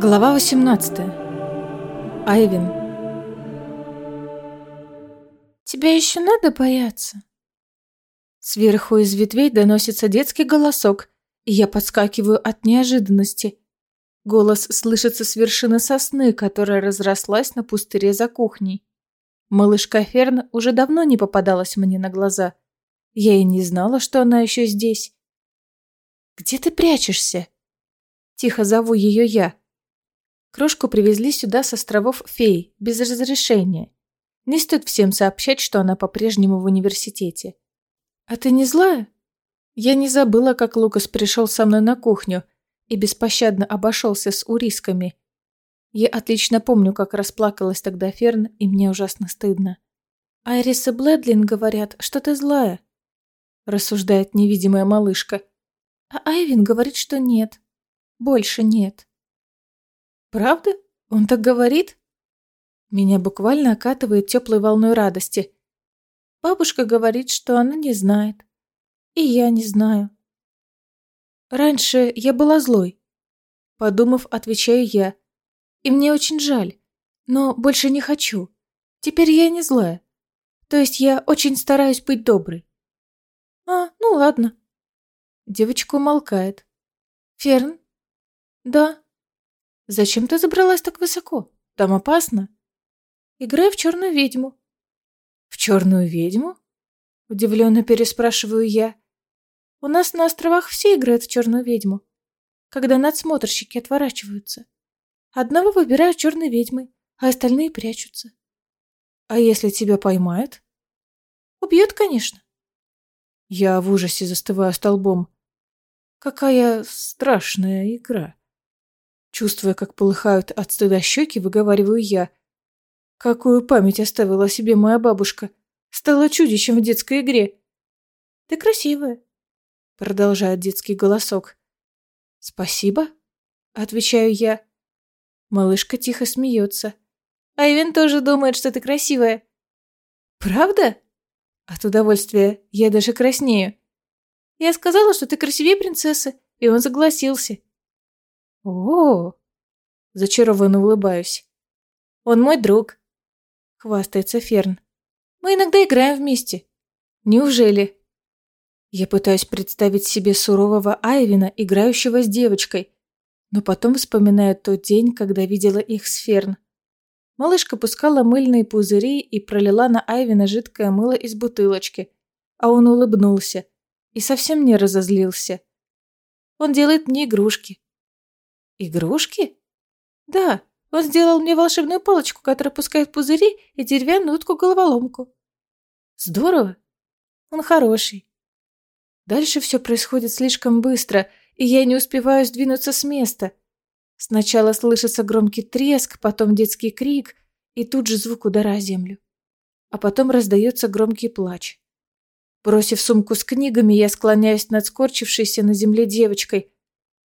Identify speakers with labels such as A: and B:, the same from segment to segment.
A: Глава 18. Айвин.
B: Тебя еще надо бояться?
A: Сверху из ветвей доносится детский голосок, и я подскакиваю от неожиданности. Голос слышится с вершины сосны, которая разрослась на пустыре за кухней. Малышка Ферн уже давно не попадалась мне на глаза. Я и не знала, что она еще здесь. «Где ты прячешься?» Тихо зову ее я. Крошку привезли сюда с островов Фей, без разрешения. Не стоит всем сообщать, что она по-прежнему в университете. А ты не злая? Я не забыла, как Лукас пришел со мной на кухню и беспощадно обошелся с урисками. Я отлично помню, как расплакалась тогда Ферн, и мне ужасно стыдно. «Айрис и Блэдлин говорят, что ты злая», — рассуждает невидимая малышка. А Айвин говорит, что нет. Больше нет. Правда? Он так говорит? Меня буквально окатывает теплой волной радости. Бабушка говорит, что она не знает. И я не знаю. Раньше я была злой. Подумав, отвечаю я. И мне очень жаль. Но больше не хочу. Теперь я не злая. То есть я очень стараюсь быть доброй. А, ну ладно. Девочка умолкает. Ферн? Да. Зачем ты забралась так высоко? Там опасно. Играю в черную ведьму. В черную ведьму? Удивленно переспрашиваю я. У нас на островах все играют в черную ведьму. Когда надсмотрщики отворачиваются. Одного выбирают черной ведьмой, а остальные прячутся. А если тебя поймают? Убьют, конечно. Я в ужасе застываю столбом. Какая страшная игра. Чувствуя, как полыхают от стыда щеки, выговариваю я. Какую память оставила себе моя бабушка. Стала чудищем в детской игре. Ты красивая, продолжает детский голосок. Спасибо, отвечаю я. Малышка тихо смеется. Айвен тоже думает, что ты красивая. Правда? От удовольствия я даже краснею. Я сказала, что ты красивее принцессы, и он согласился. О, зачарованно улыбаюсь. Он мой друг, хвастается Ферн. Мы иногда играем вместе. Неужели? Я пытаюсь представить себе сурового Айвина, играющего с девочкой, но потом вспоминаю тот день, когда видела их с Ферн. Малышка пускала мыльные пузыри и пролила на Айвина жидкое мыло из бутылочки, а он улыбнулся и совсем не разозлился. Он делает мне игрушки, Игрушки? Да, он сделал мне волшебную палочку, которая пускает пузыри и деревянную утку-головоломку. Здорово. Он хороший. Дальше все происходит слишком быстро, и я не успеваю сдвинуться с места. Сначала слышится громкий треск, потом детский крик и тут же звук удара о землю. А потом раздается громкий плач. Бросив сумку с книгами, я склоняюсь над скорчившейся на земле девочкой,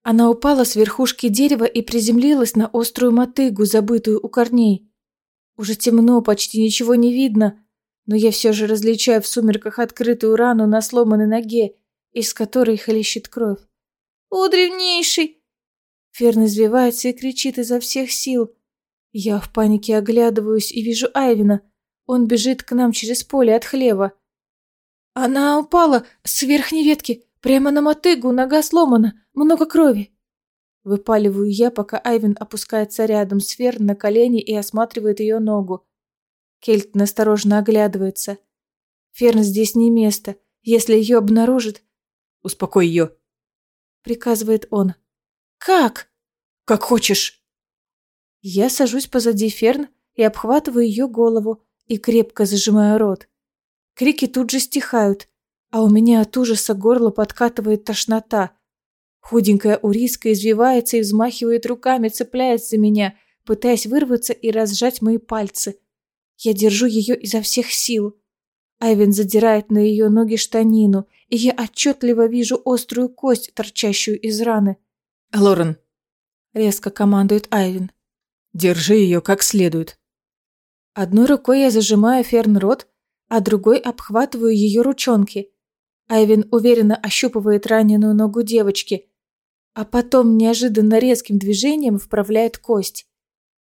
A: она упала с верхушки дерева и приземлилась на острую мотыгу, забытую у корней. Уже темно, почти ничего не видно, но я все же различаю в сумерках открытую рану на сломанной ноге, из которой хлещет кровь. «О, древнейший!» Ферн извивается и кричит изо всех сил. Я в панике оглядываюсь и вижу Айвина. Он бежит к нам через поле от хлева. Она упала с верхней ветки, Прямо на мотыгу, нога сломана, много крови. Выпаливаю я, пока Айвен опускается рядом с Фер на колени и осматривает ее ногу. Кельт насторожно оглядывается. Ферн здесь не место. Если ее обнаружат...
C: Успокой ее.
A: Приказывает он. Как?
C: Как хочешь.
A: Я сажусь позади Ферн и обхватываю ее голову и крепко зажимаю рот. Крики тут же стихают, а у меня от ужаса горло подкатывает тошнота. Худенькая Уриска извивается и взмахивает руками, цепляется за меня, пытаясь вырваться и разжать мои пальцы. Я держу ее изо всех сил. Айвен задирает на ее ноги штанину, и я отчетливо вижу острую кость, торчащую из раны.
C: «Лорен!»
A: — резко командует Айвен.
C: «Держи ее как следует».
A: Одной рукой я зажимаю Ферн рот, а другой обхватываю ее ручонки. Айвин уверенно ощупывает раненую ногу девочки. а потом неожиданно резким движением вправляет кость.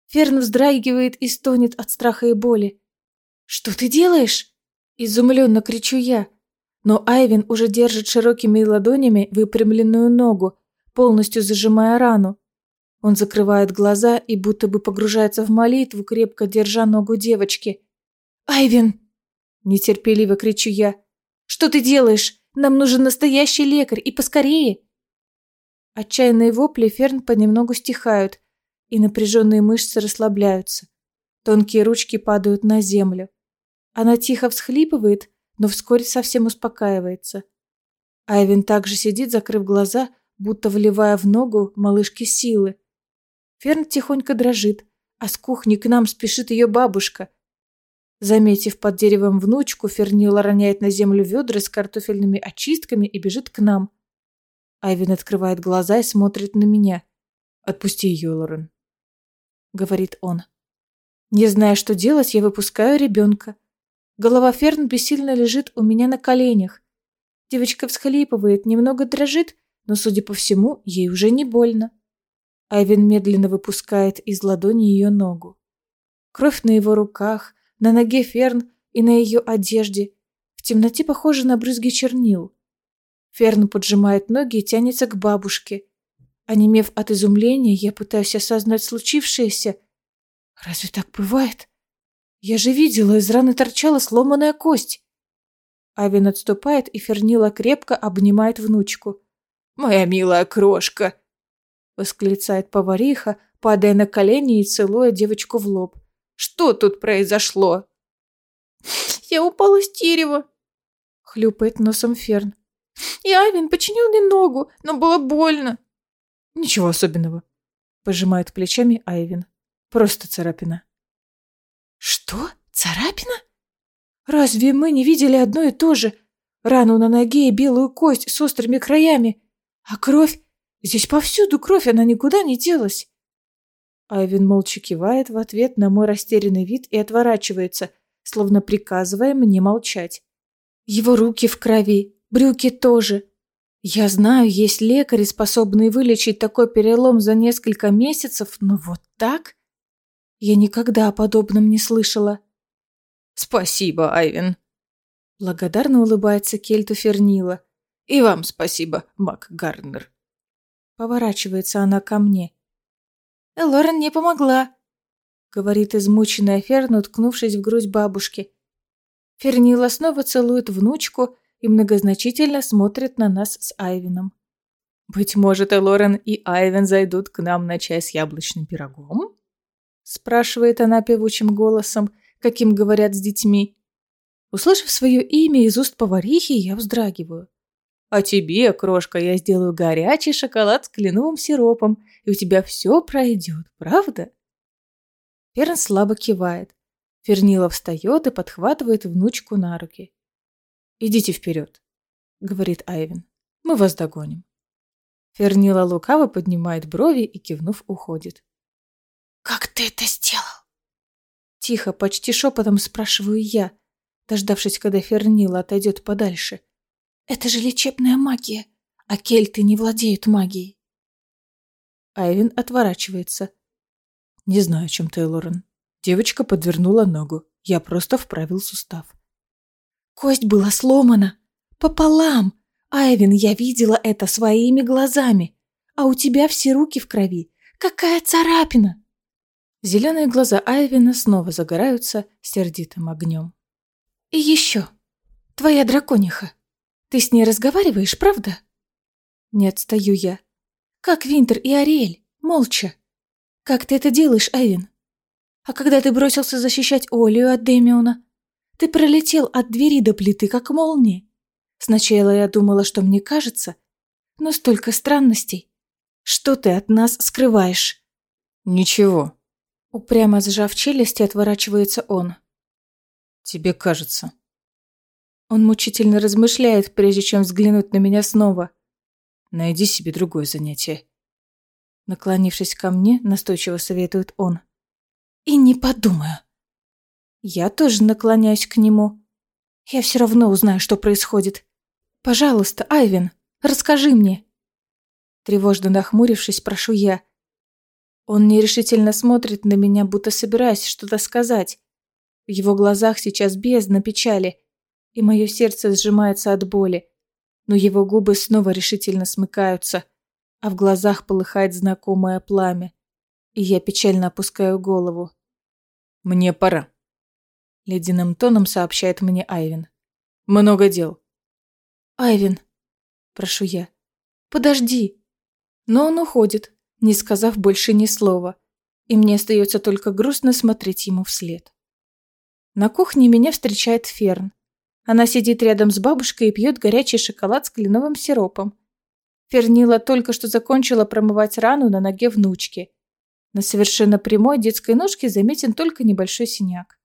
A: Ферн вздрагивает и стонет от страха и боли. «Что ты делаешь?» Изумленно кричу я. Но Айвин уже держит широкими ладонями выпрямленную ногу, полностью зажимая рану. Он закрывает глаза и будто бы погружается в молитву, крепко держа ногу девочки. «Айвин!» – нетерпеливо кричу я. «Что ты делаешь? Нам нужен настоящий лекарь, и поскорее!» Отчаянные вопли Ферн понемногу стихают, и напряженные мышцы расслабляются. Тонкие ручки падают на землю. Она тихо всхлипывает, но вскоре совсем успокаивается. Айвин также сидит, закрыв глаза, будто вливая в ногу малышке силы. Ферн тихонько дрожит, а с кухни к нам спешит ее бабушка. Заметив под деревом внучку, Фернила роняет на землю ведра с картофельными очистками и бежит к нам. Айвин открывает глаза и смотрит на меня. «Отпусти ее, Лорен», — говорит он. Не зная, что делать, я выпускаю ребенка. Голова Ферн бессильно лежит у меня на коленях. Девочка всхлипывает, немного дрожит, но, судя по всему, ей уже не больно. Айвин медленно выпускает из ладони ее ногу. Кровь на его руках, на ноге Ферн и на ее одежде. В темноте похоже на брызги чернил. Ферн поджимает ноги и тянется к бабушке. Онемев от изумления, я пытаюсь осознать случившееся. Разве так бывает? Я же видела, из раны торчала сломанная кость. Авин отступает, и Фернила крепко обнимает внучку. «Моя милая крошка!» Восклицает повариха, падая на колени и целуя девочку в лоб. «Что тут произошло?»
B: «Я упала с дерева!»
A: Хлюпает носом Ферн.
B: «И Авин починил мне ногу, но было больно!»
C: «Ничего особенного», — пожимает плечами Айвин. «Просто царапина».
A: «Что? Царапина? Разве мы не видели одно и то же? Рану на ноге и белую кость с острыми краями. А кровь? Здесь повсюду кровь, она никуда не делась». Айвин молча кивает в ответ на мой растерянный вид и отворачивается, словно приказывая мне молчать. Его руки в крови, брюки тоже. Я знаю, есть лекари, способные вылечить такой перелом за несколько месяцев, но вот так? Я никогда о подобном не слышала.
C: Спасибо, Айвин.
A: Благодарно улыбается Кельту Фернила.
C: И вам спасибо, Мак Гарнер.
A: Поворачивается она ко мне. Лорен не помогла, говорит измученная Ферна, уткнувшись в грудь бабушки. Фернила снова целует внучку и многозначительно смотрит на нас с Айвином.
C: «Быть может, Элорен и Айвен зайдут к нам на чай с яблочным пирогом?» спрашивает она певучим голосом, каким говорят с детьми. Услышав свое имя из уст поварихи, я вздрагиваю. «А тебе, крошка, я сделаю горячий шоколад с кленовым сиропом, и у тебя все пройдет, правда?»
A: Ферн слабо кивает. Фернила встает и подхватывает внучку на руки.
C: «Идите вперед», — говорит Айвин. «Мы вас догоним». Фернила лукаво поднимает брови и, кивнув, уходит.
B: «Как ты это сделал?»
A: Тихо, почти шепотом спрашиваю я, дождавшись, когда Фернила отойдет подальше. «Это же лечебная магия, а кельты не владеют магией».
C: Айвин отворачивается. «Не знаю, чем ты, Лорен. Девочка подвернула ногу. Я просто вправил сустав».
A: «Кость была сломана. Пополам. Айвин, я видела это своими глазами. А у тебя все руки в крови. Какая царапина!» Зеленые глаза Айвина снова загораются сердитым огнем. «И еще. Твоя дракониха. Ты с ней разговариваешь, правда?» Не отстаю я. «Как Винтер и Ариэль, молча. Как ты это делаешь, Айвин? А когда ты бросился защищать Олию от Демиона, ты пролетел от двери до плиты, как молния. Сначала я думала, что мне кажется, но столько странностей. Что ты от нас скрываешь?»
C: «Ничего»,
A: Упрямо сжав челюсти, отворачивается он.
C: «Тебе кажется».
A: Он мучительно размышляет, прежде чем взглянуть на меня снова.
C: «Найди себе другое занятие».
A: Наклонившись ко мне, настойчиво советует он. «И не подумаю». Я тоже наклоняюсь к нему. Я все равно узнаю, что происходит. Пожалуйста, Айвин, расскажи мне. Тревожно нахмурившись, прошу я. Он нерешительно смотрит на меня, будто собираясь что-то сказать. В его глазах сейчас бездна печали, и мое сердце сжимается от боли. Но его губы снова решительно смыкаются, а в глазах полыхает знакомое пламя. И я печально опускаю голову.
C: «Мне пора», — ледяным тоном сообщает мне Айвин. «Много дел».
A: «Айвин», — прошу я, — «подожди». Но он уходит, не сказав больше ни слова, и мне остается только грустно смотреть ему вслед. На кухне меня встречает Ферн. Она сидит рядом с бабушкой и пьет горячий шоколад с кленовым сиропом. Фернила только что закончила промывать рану на ноге внучки. На совершенно прямой детской ножке заметен только небольшой синяк.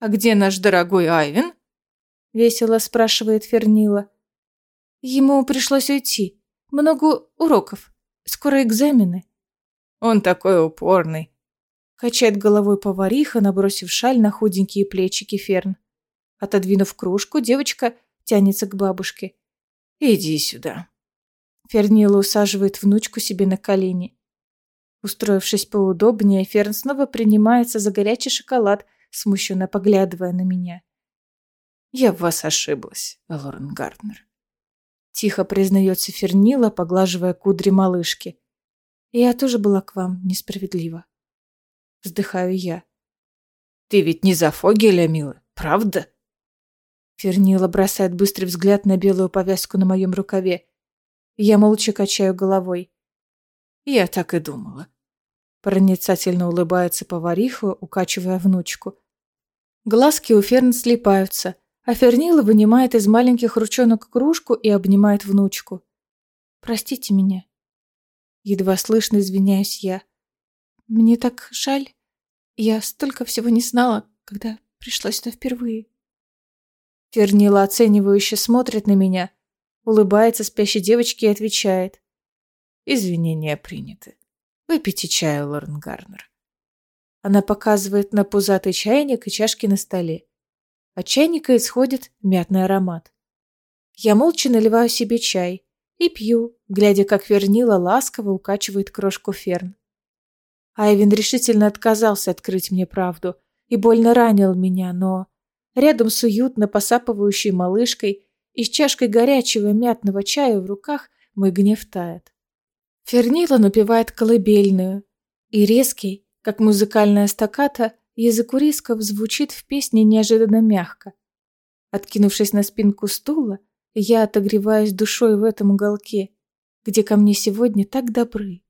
C: «А где наш дорогой Айвен?»
A: – весело спрашивает Фернила. Ему пришлось уйти. Много уроков. Скоро экзамены.
C: Он такой упорный.
A: Качает головой повариха, набросив шаль на худенькие плечики Ферн. Отодвинув кружку, девочка тянется к бабушке.
C: «Иди сюда».
A: Фернила усаживает внучку себе на колени. Устроившись поудобнее, Ферн снова принимается за горячий шоколад, смущенно поглядывая на меня.
C: «Я в вас ошиблась, Лорен Гарднер».
A: Тихо признается Фернила, поглаживая кудри малышки. «Я тоже была к вам несправедлива». Вздыхаю я.
C: «Ты ведь не за Фогеля, милая, правда?»
A: Фернила бросает быстрый взгляд на белую повязку на моем рукаве. Я молча качаю головой.
C: «Я так и думала».
A: Проницательно улыбается повариха, укачивая внучку. Глазки у Ферн слипаются, а Фернила вынимает из маленьких ручонок кружку и обнимает внучку. «Простите меня». Едва слышно извиняюсь я. Мне так жаль. Я столько всего не знала, когда пришла сюда впервые. Фернила оценивающе смотрит на меня, улыбается спящей девочке и отвечает.
C: Извинения приняты. Выпейте чаю, Лорен Гарнер.
A: Она показывает на пузатый чайник и чашки на столе. От чайника исходит мятный аромат. Я молча наливаю себе чай и пью, глядя, как Вернила ласково укачивает крошку ферн. Айвин решительно отказался открыть мне правду и больно ранил меня, но рядом с уютно посапывающей малышкой и с чашкой горячего мятного чая в руках мой гнев тает. Фернила напевает колыбельную, и резкий, как музыкальная стаката, язык урисков звучит в песне неожиданно мягко. Откинувшись на спинку стула, я отогреваюсь душой в этом уголке, где ко мне сегодня так добры.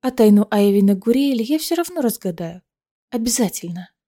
A: А тайну Айвина Гуриэля я все равно разгадаю. Обязательно.